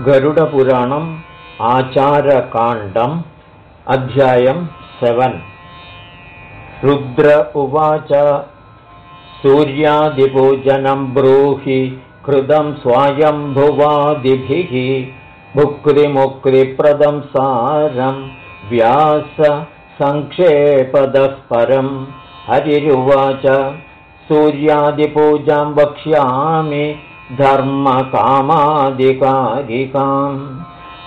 गरुडपुराणम् आचारकाण्डम् अध्यायम् सेवन्। रुद्र उवाच सूर्यादिपूजनं ब्रूहि कृतं स्वायम्भुवादिभिः भुक्तिमुक्तिप्रदं सारं व्यास सङ्क्षेपदः परं। हरिरुवाच सूर्यादिपूजां वक्ष्यामि धर्मकामादिकारिकाम्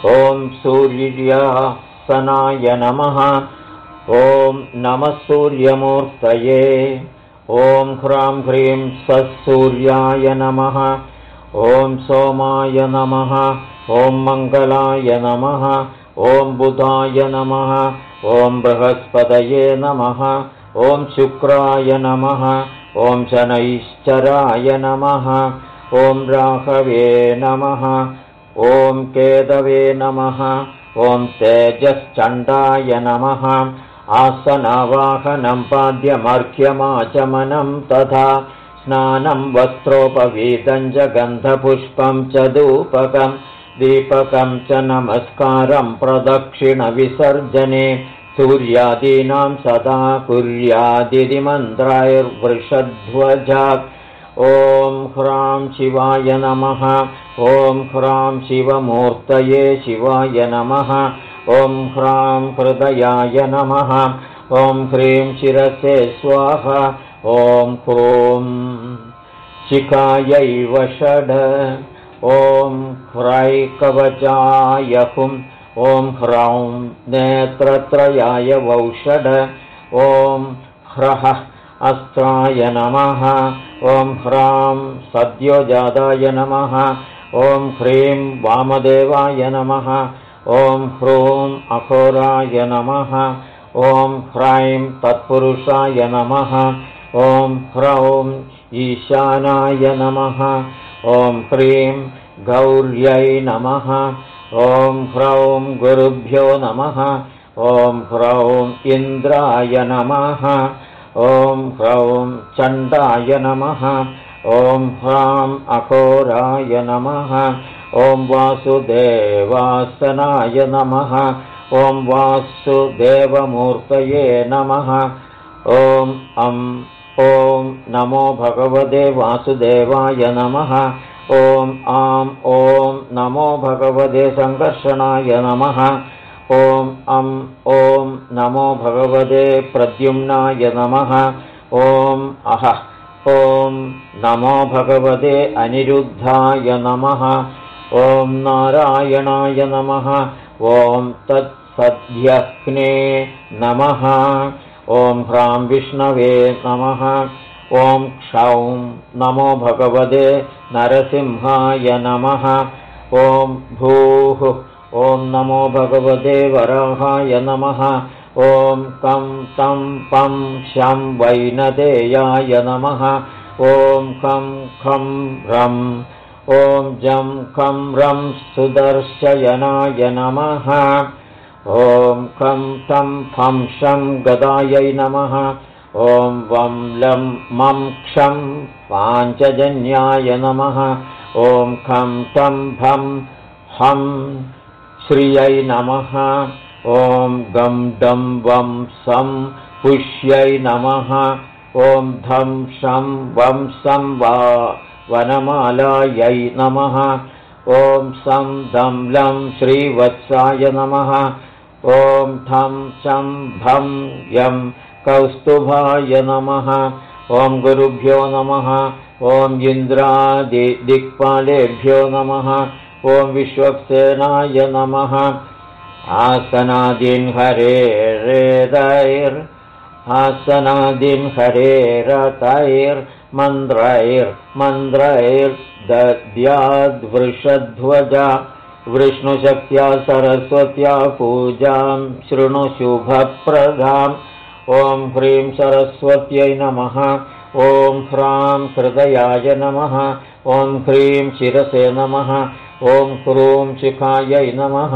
ॐ सूर्यासनाय नमः। ॐ नमः सूर्यमूर्तये। ॐ ह्रां ह्रीं ससूर्याय नमः। ॐ सोमाय नमः। ॐ मङ्गलाय नमः। ॐ बुधाय नमः। ॐ बृहस्पतये नमः। ॐ शुक्राय नमः। ॐ शनैश्चराय नमः ॐ राघवे नमः। ॐ केदवे नमः। ॐ तेजश्चण्डाय नमः। आसनावाहनं पाद्यमर्घ्यमाचमनं तथा स्नानं वस्त्रोपवीतं च गन्धपुष्पं च धूपकं दीपकं च नमस्कारं प्रदक्षिणविसर्जने। सूर्यादीनां सदा कुर्यादिमन्त्रायुर्वृषध्वजात् ॐ ह्रां शिवाय नमः। ॐ ह्रां शिवमूर्तये शिवाय नमः। ॐ ह्रां हृदयाय नमः। ॐ ह्रीं शिरसे स्वाहा। ॐ ह्रूं शिखायैव षड् ॐ ह्रैकवचाय हुं। ॐ ह्रौं नेत्रत्रयाय वौषड। ॐ ह्रः अस्त्राय नमः। ॐ ह्रां सद्योजाताय नमः। ॐ ह्रीं वामदेवाय नमः। ॐ ह्रूं अघोराय नमः। ॐ ह्रैं तत्पुरुषाय नमः। ॐ ह्रौं ईशानाय नमः। ॐ ह्रीं गौर्यै नमः। ॐ ह्रौं गुरुभ्यो नमः। ॐ ह्रौं इन्द्राय नमः ॐ ह्रौं चण्डाय नमः। ॐ ह्रां अघोराय नमः। ॐ वासुदेवासनाय नमः। ॐ वासुदेवमूर्तये नमः। ॐ अं ॐ नमो भगवते वासुदेवाय नमः। ॐ आम् ॐ नमो भगवते सङ्कर्षणाय नमः ॐ अं ॐ नमो भगवते प्रद्युम्नाय नमः। ॐ अह। ॐ नमो भगवते अनिरुद्धाय नमः। ॐ नारायणाय नमः। ॐ तत्सद्यह्ने नमः। ॐ ह्रां विष्णवे नमः। ॐ क्षौं नमो भगवते नरसिंहाय नमः। ॐ भूः ॐ नमो भगवते वराहाय नमः। ॐ कं तं पं शं वैनदेयाय नमः। ॐ खं खं रं। ॐ जं खं रं सुदर्शयनाय नमः। ॐ खं तं फं शं गदायै नमः। ॐ वं लं मं क्षं पाञ्चजन्याय नमः। ॐ खं तं भं हं श्रियै नमः। ॐ गं डं वं सं पुष्यै नमः। ॐ धं शं वं सं वा वनमालायै नमः। ॐ सं धं लं श्रीवत्साय नमः। ॐ थं शं भं यं कौस्तुभाय नमः। ॐ गुरुभ्यो नमः। ॐ इन्द्रादिदिक्पालेभ्यो नमः ॐ विश्वक्सेनाय नमः। आसनादिन् हरेरेदैर् आसनादिन् हरेरतैर्मन्त्रैर्मन्त्रैर्दद्याद्वृषध्वज वृष्णुशक्त्या सरस्वत्या पूजां शृणुशुभप्रदाम् ॐ ह्रीं सरस्वत्यै नमः। ॐ ह्रां हृदयाय नमः। ॐ ह्रीं शिरसे नमः ॐ ह्रूं शिखायै नमः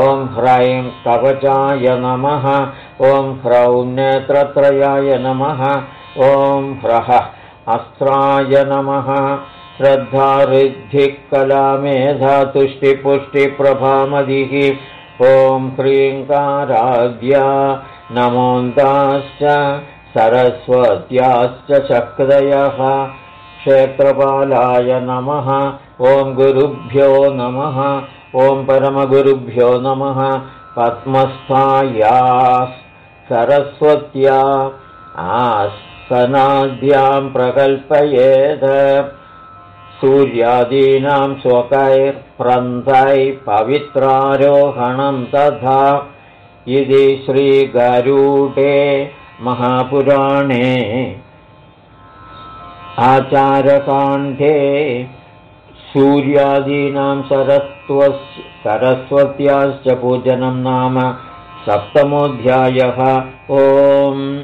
ॐ ह्रैं कवचाय नमः ॐ ह्रौं नेत्रत्रयाय नमः ॐ ह्रः अस्त्राय नमः। श्रद्धा ऋद्धिः कलामेधा तुष्टिपुष्टिप्रभामदिः ॐ ह्रीङ्काराद्या नमोन्ताश्च सरस्वत्याश्च शक्तयः क्षेत्रपालाय नमः ॐ गुरुभ्यो नमः ॐ परमगुरुभ्यो नमः पद्मस्थायाः सरस्वत्या आसनाद्यां प्रकल्पयेत् सूर्यादीनां स्वकैर्प्रन्थैः पवित्रारोहणं तथा इति श्रीगरूडे महापुराणे आचारकाण्डे सूर्यादीनां सरस्वस्य सरस्वत्याश्च पूजनं नाम सप्तमोऽध्यायः। ओम्